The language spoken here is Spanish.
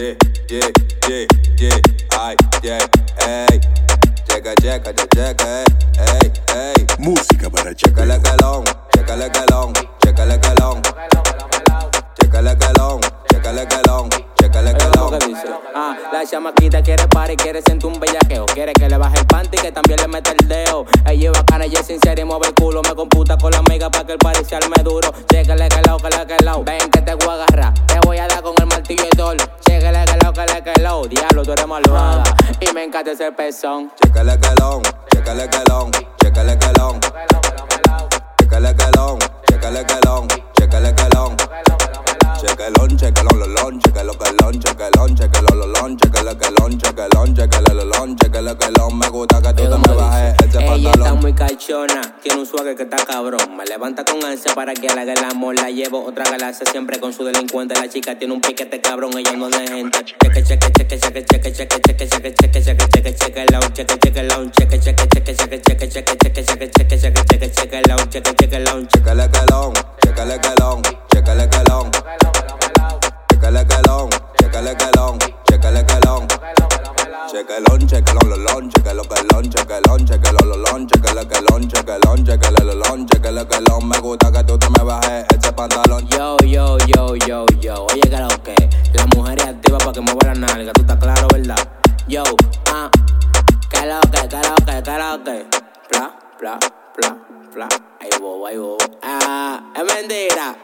yeah, yeah, yeah, yeah, ay, yeah, ey. Checa, checa, checa, ey, ey. Música para checar. calón, chécale calón, chécale calón. Chécale calón, chécale calón, chécale Oye, ¿cómo calón. que dice? Ah, la chamaquita quiere party, quiere sentir un bellaqueo. Quiere que le baje el panty y que también le meta el dedo. Ella es bacana, ella es sincera y mueve el culo. Me computa con la amiga para que el party se arme duro. Chécale que lao, que que lao. Ven que te voy a agarrar. Diablo, tú eres malvada. Y me encanta ese pezón. Chécale calón, chécale calón, chécale calón. Chécale calón, chécale calón, chécale calón. Chequelón, chequelón, lolón, chequelo calón, chequelón, chequelo lolón, chequele calón, chequele lolón, chequele calón. Me gusta que tú te me bajes ese Ella está pantalón. muy cachona, tiene un swagger que está cabrón. Me levanta con ansia para que haga el amor. La llevo otra galaxia siempre con su delincuente. La chica tiene un piquete cabrón, ella no de gente. Cheque, cheque, cheque, cheque, cheque, cheque, cheque, cheque, cheque, cheque, cheque, cheque, lao, cheque, cheque, lao, cheque, cheque, cheque, cheque, cheque, cheque, cheque, cheque, cheque, cheque, cheque, cheque, lao, cheque, cheque, lao, cheque. Chequele calón, calón, chequele calón. Chequele calón, chequele calón, lonche, que lo lo lonche, que lo que lonche, que lonche, que lo lo lonche, que lo que lonche, que lonche, que lo lo lonche, que lo que lon. Me gusta que tú te me bajes ese pantalón. Yo, yo, yo, yo, yo. Oye, que lo que. La mujer es activa para que mueva la nalga. Tú estás claro, ¿verdad? Yo, ah. Que lo que, que lo que, que lo que. Bla, bla, bla, bla. Ahí bobo, ahí bobo. Ah, es mentira.